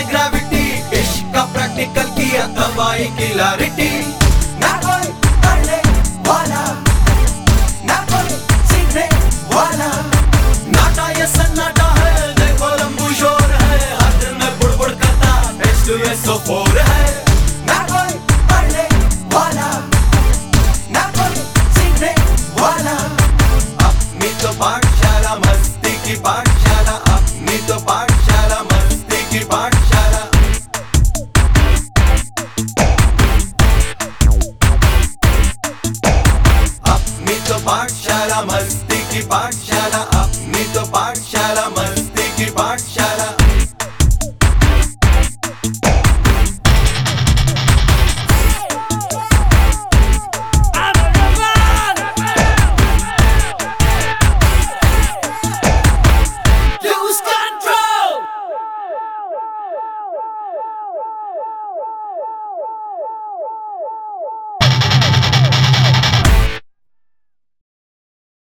है ग्रेविटी इश्क का प्रैक्टिकल किया दवाई की लारिटी ना कोई पढ़ने वाला ना कोई सीखने वाला नाटा ये सन्नाटा है देखो लंबू शोर है में बुड़बुड़ करता पाठशाला मन्त्रिकी पाठशाला.